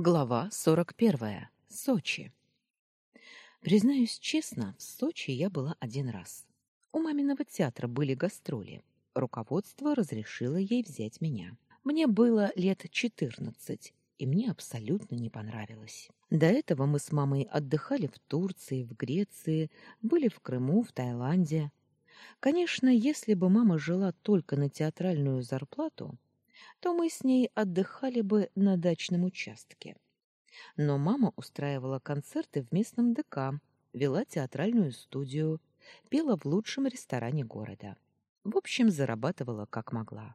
Глава 41. Сочи. Признаюсь честно, в Сочи я была один раз. У маминого театра были гастроли. Руководство разрешило ей взять меня. Мне было лет 14, и мне абсолютно не понравилось. До этого мы с мамой отдыхали в Турции, в Греции, были в Крыму, в Таиланде. Конечно, если бы мама жила только на театральную зарплату, то мы с ней отдыхали бы на дачном участке. Но мама устраивала концерты в местном ДК, вела театральную студию, пела в лучшем ресторане города. В общем, зарабатывала как могла.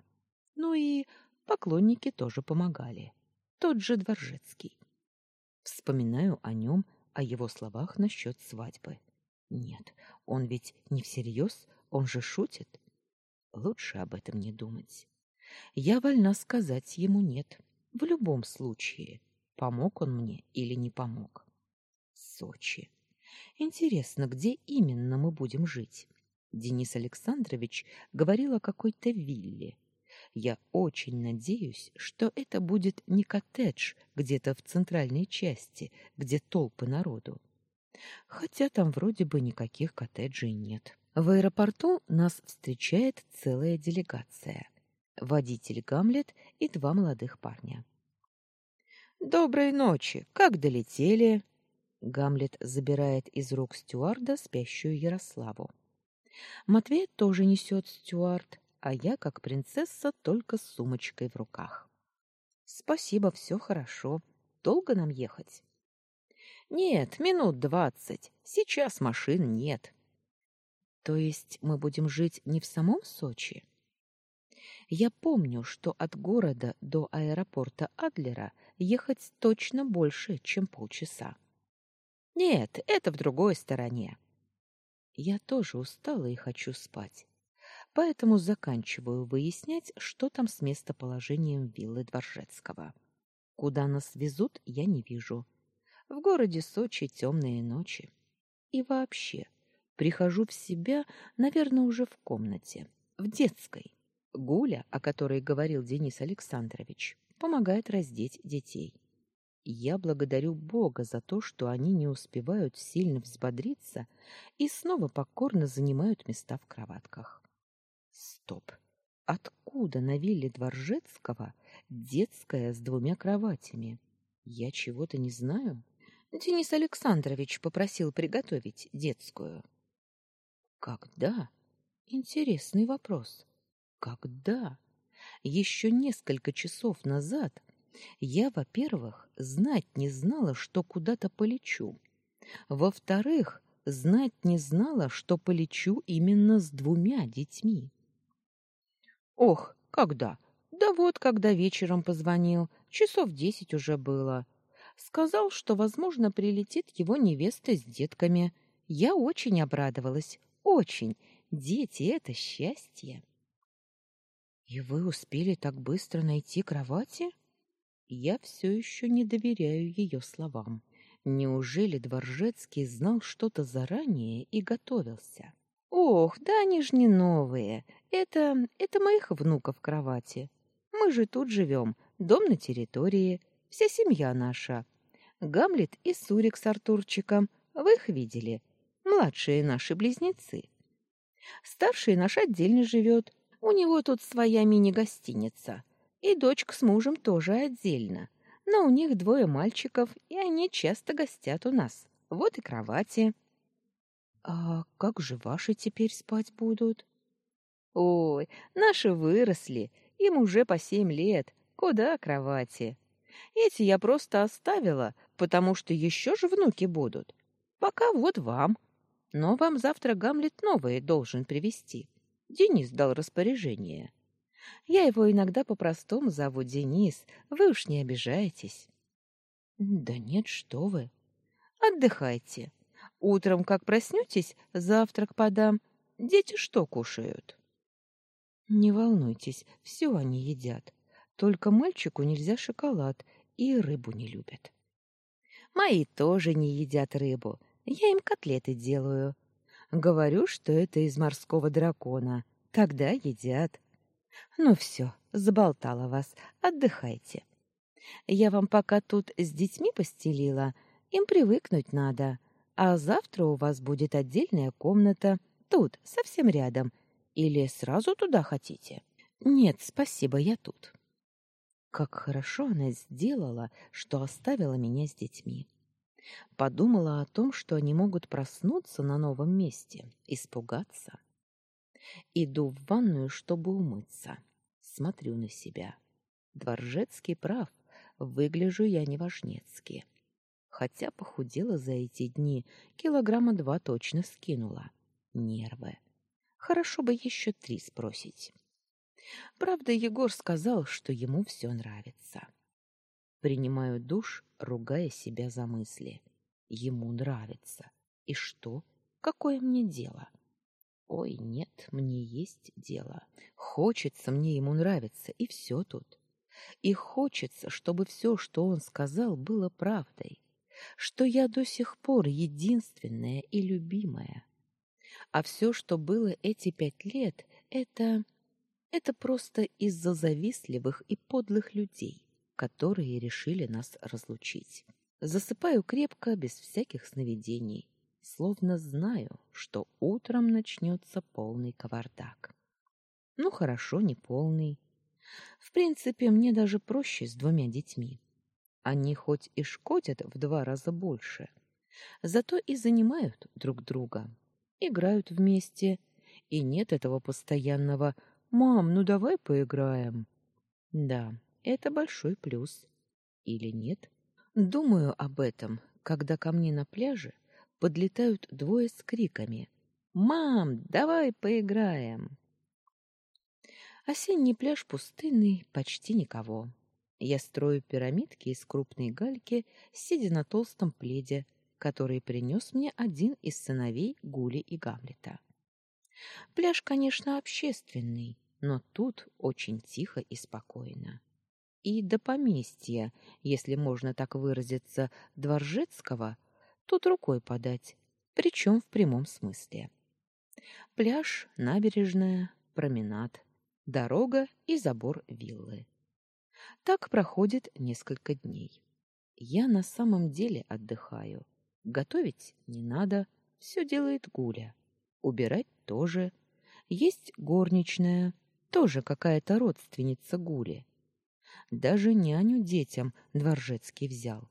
Ну и поклонники тоже помогали. Тот же Дворжецкий. Вспоминаю о нем, о его словах насчет свадьбы. Нет, он ведь не всерьез, он же шутит. Лучше об этом не думать. Я вольна сказать ему нет. В любом случае, помог он мне или не помог. Сочи. Интересно, где именно мы будем жить? Денис Александрович говорил о какой-то вилле. Я очень надеюсь, что это будет не коттедж где-то в центральной части, где толпы народу. Хотя там вроде бы никаких коттеджей нет. В аэропорту нас встречает целая делегация водитель Гамлет и два молодых парня. Доброй ночи. Как долетели? Гамлет забирает из рук стюарда спящую Ярославу. Матвей тоже несет стюард, а я, как принцесса, только с сумочкой в руках. Спасибо, все хорошо. Долго нам ехать? Нет, минут двадцать. Сейчас машин нет. То есть мы будем жить не в самом Сочи? Я помню, что от города до аэропорта Адлера ехать точно больше, чем полчаса. Нет, это в другой стороне. Я тоже устала и хочу спать. Поэтому заканчиваю выяснять, что там с местоположением виллы Дворжецкого. Куда нас везут, я не вижу. В городе Сочи темные ночи. И вообще, прихожу в себя, наверное, уже в комнате, в детской. Гуля, о которой говорил Денис Александрович, помогает раздеть детей. Я благодарю Бога за то, что они не успевают сильно взбодриться и снова покорно занимают места в кроватках. Стоп. Откуда на вилле Дворжецкого детская с двумя кроватями? Я чего-то не знаю. Денис Александрович попросил приготовить детскую. Когда? Интересный вопрос. Когда? Еще несколько часов назад я, во-первых, знать не знала, что куда-то полечу. Во-вторых, знать не знала, что полечу именно с двумя детьми. Ох, когда? Да вот, когда вечером позвонил, часов десять уже было. Сказал, что, возможно, прилетит его невеста с детками. Я очень обрадовалась, очень. Дети — это счастье. И вы успели так быстро найти кровати? Я все еще не доверяю ее словам. Неужели Дворжецкий знал что-то заранее и готовился? Ох, да они ж не новые. Это это моих внуков кровати. Мы же тут живем, дом на территории, вся семья наша. Гамлет и Сурик с Артурчиком, вы их видели, младшие наши близнецы. Старший наш отдельно живет, у него тут своя мини-гостиница. И дочка с мужем тоже отдельно. Но у них двое мальчиков, и они часто гостят у нас. Вот и кровати. А как же ваши теперь спать будут? Ой, наши выросли, им уже по семь лет. Куда кровати? Эти я просто оставила, потому что еще же внуки будут. Пока вот вам. Но вам завтра Гамлет новые должен привезти. Денис дал распоряжение. Я его иногда по-простому зову Денис. Вы уж не обижайтесь. Да нет, что вы. Отдыхайте. Утром, как проснетесь, завтрак подам. Дети что кушают? Не волнуйтесь, все они едят. Только мальчику нельзя шоколад, и рыбу не любят. Мои тоже не едят рыбу. Я им котлеты делаю. Говорю, что это из морского дракона. Тогда едят. Ну все, заболтала вас. Отдыхайте. Я вам пока тут с детьми постелила, им привыкнуть надо. А завтра у вас будет отдельная комната, тут, совсем рядом. Или сразу туда хотите? Нет, спасибо, я тут. Как хорошо она сделала, что оставила меня с детьми. Подумала о том, что они могут проснуться на новом месте, испугаться. Иду в ванную, чтобы умыться. Смотрю на себя. Дворжецкий прав, выгляжу я неважнецки. Хотя похудела за эти дни, килограмма два точно скинула. Нервы. Хорошо бы еще три спросить. Правда, Егор сказал, что ему все нравится. Принимаю душ, ругая себя за мысли. Ему нравится. И что? Какое мне дело? Ой, нет, мне есть дело. Хочется мне ему нравиться, и все тут. И хочется, чтобы все, что он сказал, было правдой. Что я до сих пор единственная и любимая. А все, что было эти пять лет, это... Это просто из-за завистливых и подлых людей которые решили нас разлучить. Засыпаю крепко, без всяких сновидений, словно знаю, что утром начнется полный кавардак. Ну, хорошо, не полный. В принципе, мне даже проще с двумя детьми. Они хоть и шкодят в два раза больше, зато и занимают друг друга, играют вместе, и нет этого постоянного «Мам, ну давай поиграем». Да, это большой плюс. Или нет? Думаю об этом, когда ко мне на пляже подлетают двое с криками «Мам, давай поиграем!». Осенний пляж пустынный, почти никого. Я строю пирамидки из крупной гальки, сидя на толстом пледе, который принес мне один из сыновей Гули и Гамлета. Пляж, конечно, общественный, но тут очень тихо и спокойно и до поместья, если можно так выразиться, Дворжецкого, тут рукой подать, причем в прямом смысле. Пляж, набережная, променад, дорога и забор виллы. Так проходит несколько дней. Я на самом деле отдыхаю. Готовить не надо, все делает Гуля. Убирать тоже. Есть горничная, тоже какая-то родственница Гули. Даже няню детям Дворжецкий взял.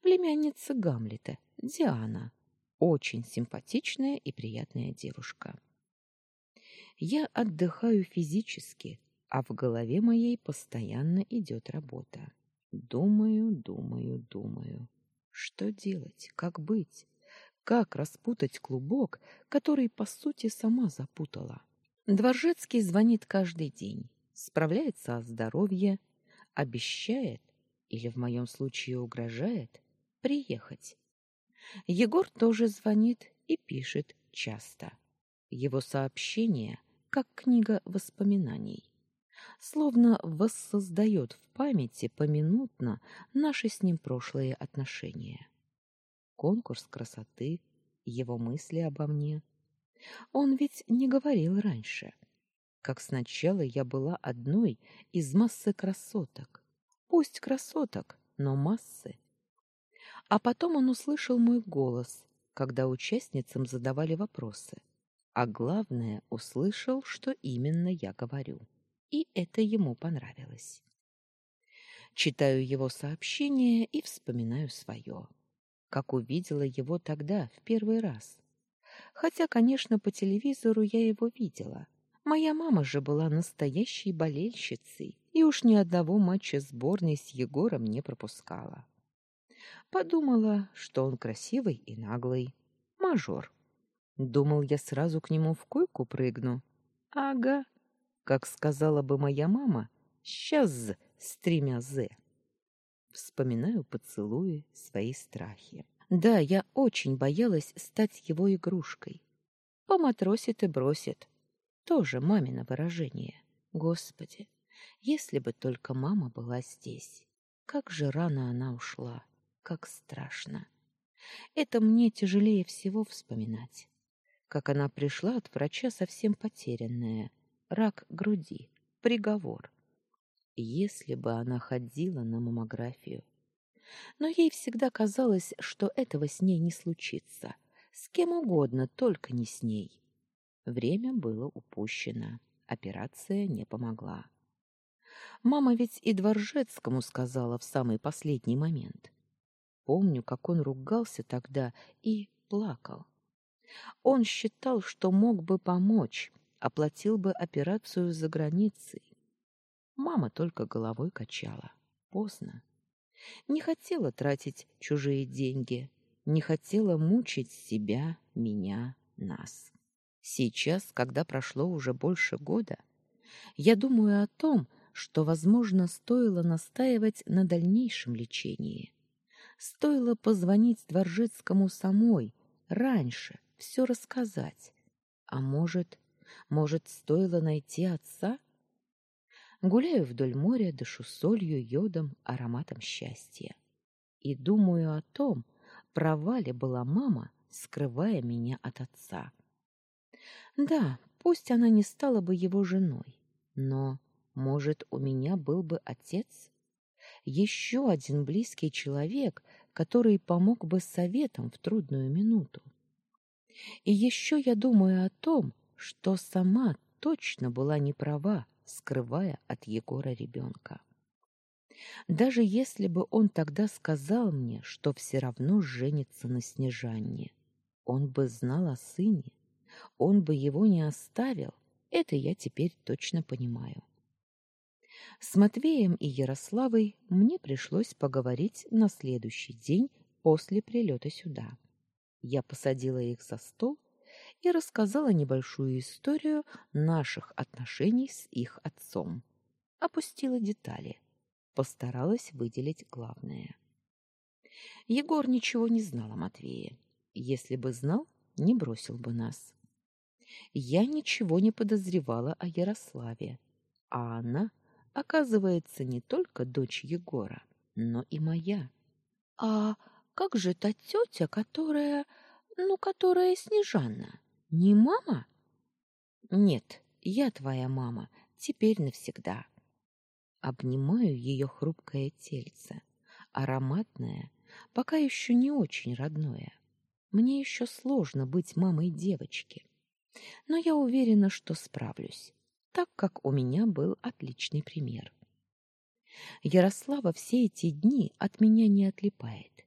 Племянница Гамлета, Диана, очень симпатичная и приятная девушка. Я отдыхаю физически, а в голове моей постоянно идет работа. Думаю, думаю, думаю. Что делать? Как быть? Как распутать клубок, который, по сути, сама запутала? Дворжецкий звонит каждый день, справляется о здоровье, обещает, или в моем случае угрожает, приехать. Егор тоже звонит и пишет часто. Его сообщения как книга воспоминаний. Словно воссоздает в памяти поминутно наши с ним прошлые отношения. Конкурс красоты, его мысли обо мне. Он ведь не говорил раньше как сначала я была одной из массы красоток. Пусть красоток, но массы. А потом он услышал мой голос, когда участницам задавали вопросы. А главное, услышал, что именно я говорю. И это ему понравилось. Читаю его сообщение и вспоминаю свое. Как увидела его тогда, в первый раз. Хотя, конечно, по телевизору я его видела — Моя мама же была настоящей болельщицей и уж ни одного матча сборной с Егором не пропускала. Подумала, что он красивый и наглый. Мажор. Думал, я сразу к нему в койку прыгну. Ага, как сказала бы моя мама, сейчас с тремя «з». Вспоминаю поцелуи, свои страхи. Да, я очень боялась стать его игрушкой. Поматросит и бросит, тоже мамино выражение. Господи, если бы только мама была здесь. Как же рано она ушла, как страшно. Это мне тяжелее всего вспоминать. Как она пришла от врача совсем потерянная. Рак груди. Приговор. Если бы она ходила на маммографию. Но ей всегда казалось, что этого с ней не случится. С кем угодно, только не с ней. Время было упущено. Операция не помогла. Мама ведь и Дворжецкому сказала в самый последний момент. Помню, как он ругался тогда и плакал. Он считал, что мог бы помочь, оплатил бы операцию за границей. Мама только головой качала. Поздно. Не хотела тратить чужие деньги, не хотела мучить себя, меня, нас. Сейчас, когда прошло уже больше года, я думаю о том, что, возможно, стоило настаивать на дальнейшем лечении. Стоило позвонить Дворжецкому самой, раньше, все рассказать. А может, может, стоило найти отца? Гуляю вдоль моря, дышу солью, йодом, ароматом счастья. И думаю о том, права ли была мама, скрывая меня от отца. Да, пусть она не стала бы его женой, но, может, у меня был бы отец? Еще один близкий человек, который помог бы советом в трудную минуту. И еще я думаю о том, что сама точно была не права, скрывая от Егора ребенка. Даже если бы он тогда сказал мне, что все равно женится на Снежанне, он бы знал о сыне, он бы его не оставил, это я теперь точно понимаю. С Матвеем и Ярославой мне пришлось поговорить на следующий день после прилета сюда. Я посадила их за стол и рассказала небольшую историю наших отношений с их отцом. Опустила детали, постаралась выделить главное. Егор ничего не знал о Матвее. Если бы знал, не бросил бы нас. Я ничего не подозревала о Ярославе, а она, оказывается, не только дочь Егора, но и моя. А как же та тетя, которая, ну, которая Снежанна? Не мама? Нет, я твоя мама, теперь навсегда. Обнимаю ее хрупкое тельце, ароматное, пока еще не очень родное. Мне еще сложно быть мамой девочки. Но я уверена, что справлюсь, так как у меня был отличный пример. Ярослава все эти дни от меня не отлипает.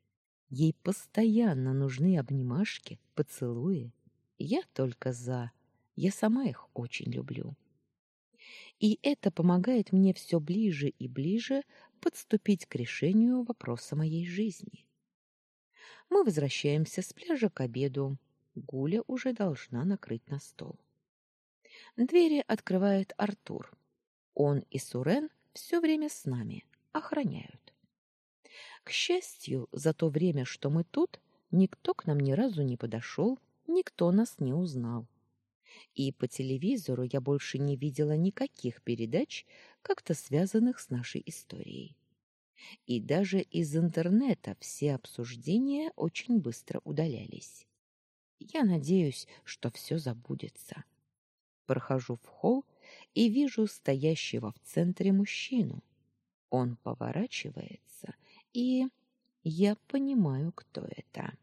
Ей постоянно нужны обнимашки, поцелуи, я только за. Я сама их очень люблю. И это помогает мне все ближе и ближе подступить к решению вопроса моей жизни. Мы возвращаемся с пляжа к обеду. Гуля уже должна накрыть на стол. Двери открывает Артур. Он и Сурен все время с нами, охраняют. К счастью, за то время, что мы тут, никто к нам ни разу не подошел никто нас не узнал. И по телевизору я больше не видела никаких передач, как-то связанных с нашей историей. И даже из интернета все обсуждения очень быстро удалялись. Я надеюсь, что все забудется. Прохожу в холл и вижу стоящего в центре мужчину. Он поворачивается, и я понимаю, кто это.